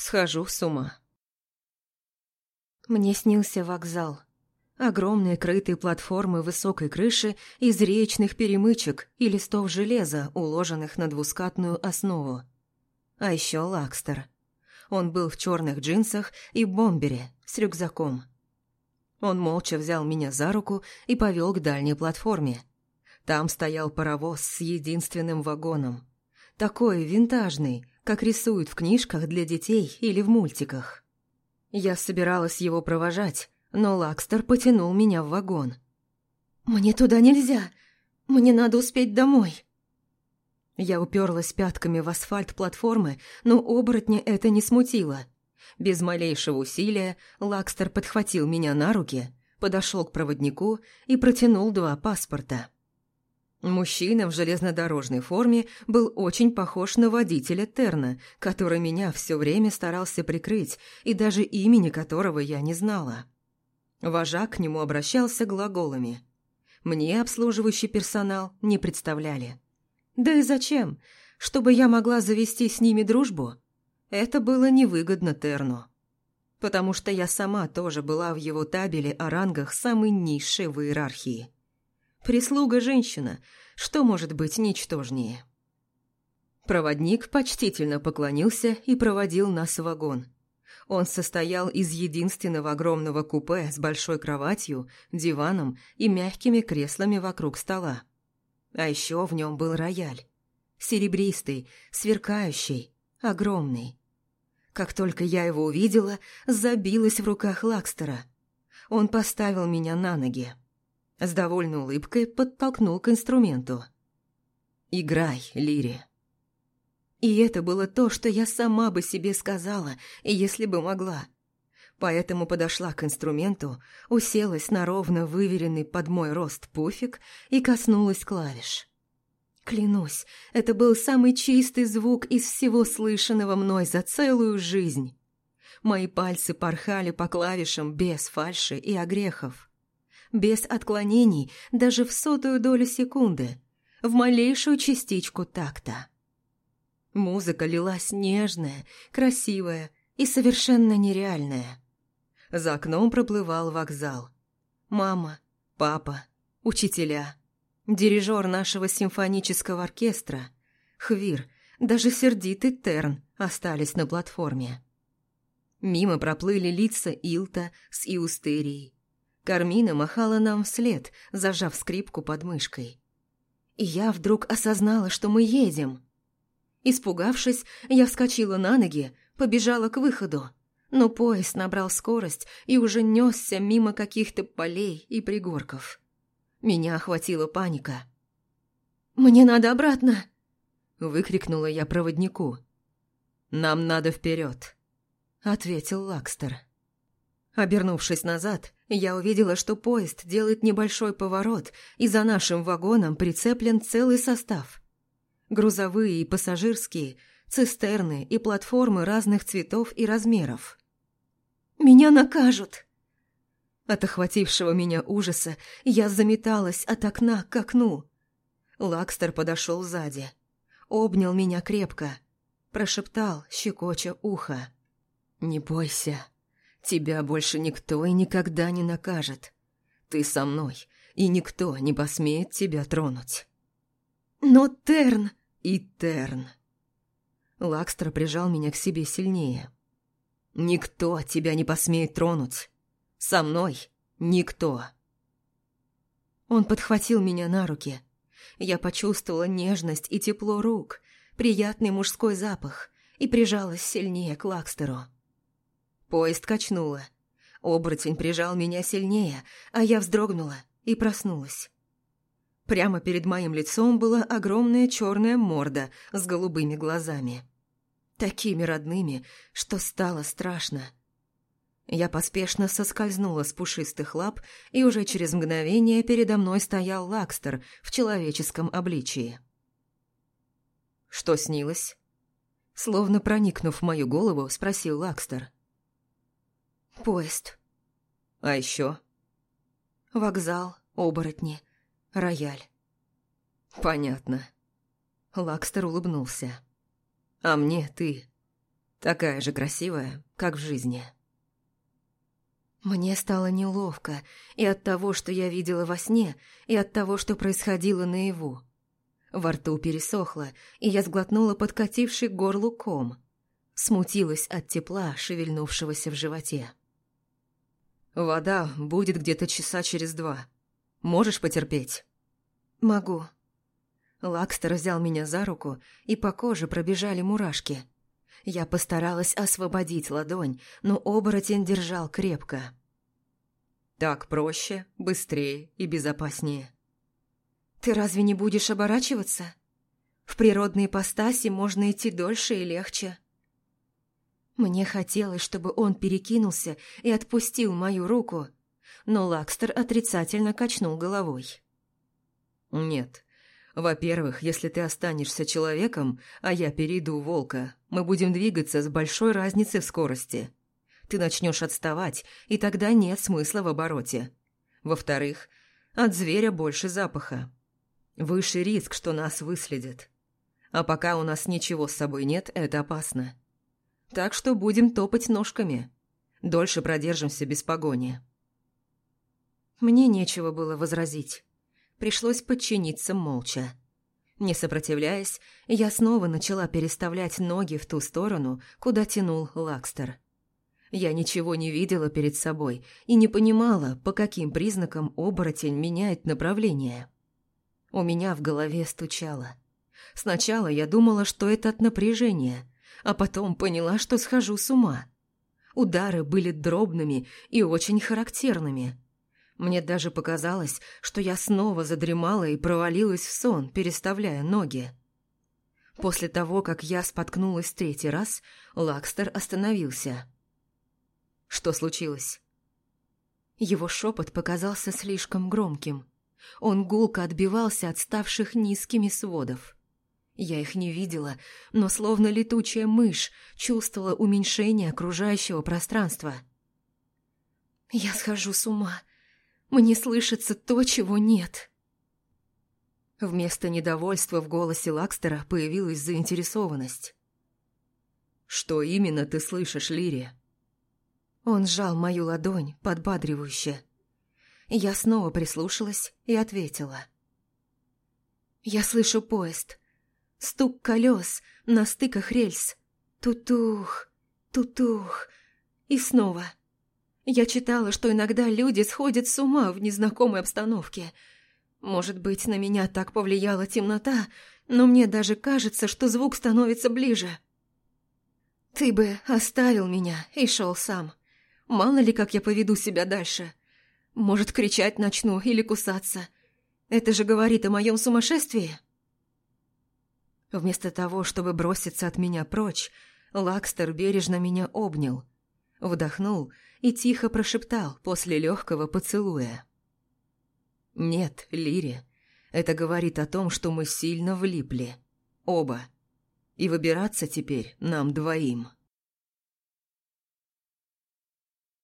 Схожу с ума. Мне снился вокзал. Огромные крытые платформы высокой крыши из речных перемычек и листов железа, уложенных на двускатную основу. А еще Лакстер. Он был в черных джинсах и бомбере с рюкзаком. Он молча взял меня за руку и повел к дальней платформе. Там стоял паровоз с единственным вагоном. Такой винтажный, как рисуют в книжках для детей или в мультиках. Я собиралась его провожать, но Лакстер потянул меня в вагон. «Мне туда нельзя! Мне надо успеть домой!» Я уперлась пятками в асфальт платформы, но оборотня это не смутило. Без малейшего усилия Лакстер подхватил меня на руки, подошел к проводнику и протянул два паспорта. Мужчина в железнодорожной форме был очень похож на водителя Терна, который меня все время старался прикрыть, и даже имени которого я не знала. Вожак к нему обращался глаголами. Мне обслуживающий персонал не представляли. Да и зачем? Чтобы я могла завести с ними дружбу? Это было невыгодно Терну. Потому что я сама тоже была в его табеле о рангах самой низшей в иерархии. Прислуга-женщина, что может быть ничтожнее? Проводник почтительно поклонился и проводил нас в вагон. Он состоял из единственного огромного купе с большой кроватью, диваном и мягкими креслами вокруг стола. А еще в нем был рояль. Серебристый, сверкающий, огромный. Как только я его увидела, забилась в руках Лакстера. Он поставил меня на ноги. С довольной улыбкой подтолкнул к инструменту. «Играй, Лири». И это было то, что я сама бы себе сказала, если бы могла. Поэтому подошла к инструменту, уселась на ровно выверенный под мой рост пуфик и коснулась клавиш. Клянусь, это был самый чистый звук из всего слышанного мной за целую жизнь. Мои пальцы порхали по клавишам без фальши и огрехов без отклонений даже в сотую долю секунды, в малейшую частичку такта. Музыка лилась нежная, красивая и совершенно нереальная. За окном проплывал вокзал. Мама, папа, учителя, дирижер нашего симфонического оркестра, Хвир, даже сердитый Терн остались на платформе. Мимо проплыли лица Илта с Иустерией, Кармина махала нам вслед, зажав скрипку под мышкой. И я вдруг осознала, что мы едем. Испугавшись, я вскочила на ноги, побежала к выходу. Но поезд набрал скорость и уже несся мимо каких-то полей и пригорков. Меня охватила паника. «Мне надо обратно!» – выкрикнула я проводнику. «Нам надо вперед!» – ответил Лакстер. Обернувшись назад, я увидела, что поезд делает небольшой поворот, и за нашим вагоном прицеплен целый состав. Грузовые и пассажирские, цистерны и платформы разных цветов и размеров. «Меня накажут!» От охватившего меня ужаса я заметалась от окна к окну. Лакстер подошел сзади, обнял меня крепко, прошептал, щекоча ухо. «Не бойся». Тебя больше никто и никогда не накажет. Ты со мной, и никто не посмеет тебя тронуть. Но Терн... И Терн... Лакстра прижал меня к себе сильнее. «Никто тебя не посмеет тронуть. Со мной никто». Он подхватил меня на руки. Я почувствовала нежность и тепло рук, приятный мужской запах и прижалась сильнее к Лакстеру. Поезд качнуло. Оборотень прижал меня сильнее, а я вздрогнула и проснулась. Прямо перед моим лицом была огромная черная морда с голубыми глазами. Такими родными, что стало страшно. Я поспешно соскользнула с пушистых лап, и уже через мгновение передо мной стоял Лакстер в человеческом обличии. «Что снилось?» Словно проникнув в мою голову, спросил Лакстер. Поезд. А еще? Вокзал, оборотни, рояль. Понятно. Лакстер улыбнулся. А мне ты. Такая же красивая, как в жизни. Мне стало неловко и от того, что я видела во сне, и от того, что происходило наяву. Во рту пересохло, и я сглотнула подкативший горлу ком. Смутилась от тепла, шевельнувшегося в животе. «Вода будет где-то часа через два. Можешь потерпеть?» «Могу». Лакстер взял меня за руку, и по коже пробежали мурашки. Я постаралась освободить ладонь, но оборотень держал крепко. «Так проще, быстрее и безопаснее». «Ты разве не будешь оборачиваться? В природной ипостаси можно идти дольше и легче». Мне хотелось, чтобы он перекинулся и отпустил мою руку, но Лакстер отрицательно качнул головой. «Нет. Во-первых, если ты останешься человеком, а я перейду волка, мы будем двигаться с большой разницей в скорости. Ты начнешь отставать, и тогда нет смысла в обороте. Во-вторых, от зверя больше запаха. Выше риск, что нас выследят. А пока у нас ничего с собой нет, это опасно. Так что будем топать ножками. Дольше продержимся без погони. Мне нечего было возразить. Пришлось подчиниться молча. Не сопротивляясь, я снова начала переставлять ноги в ту сторону, куда тянул Лакстер. Я ничего не видела перед собой и не понимала, по каким признакам оборотень меняет направление. У меня в голове стучало. Сначала я думала, что это от напряжения, а потом поняла, что схожу с ума. Удары были дробными и очень характерными. Мне даже показалось, что я снова задремала и провалилась в сон, переставляя ноги. После того, как я споткнулась третий раз, Лакстер остановился. Что случилось? Его шепот показался слишком громким. Он гулко отбивался от ставших низкими сводов. Я их не видела, но словно летучая мышь чувствовала уменьшение окружающего пространства. «Я схожу с ума. Мне слышится то, чего нет». Вместо недовольства в голосе Лакстера появилась заинтересованность. «Что именно ты слышишь, Лири?» Он сжал мою ладонь, подбадривающе. Я снова прислушалась и ответила. «Я слышу поезд. Стук колес на стыках рельс. Тутух, тутух. И снова. Я читала, что иногда люди сходят с ума в незнакомой обстановке. Может быть, на меня так повлияла темнота, но мне даже кажется, что звук становится ближе. Ты бы оставил меня и шел сам. Мало ли, как я поведу себя дальше. Может, кричать начну или кусаться. Это же говорит о моем сумасшествии. Вместо того, чтобы броситься от меня прочь, Лакстер бережно меня обнял, вдохнул и тихо прошептал после легкого поцелуя. «Нет, Лири, это говорит о том, что мы сильно влипли. Оба. И выбираться теперь нам двоим».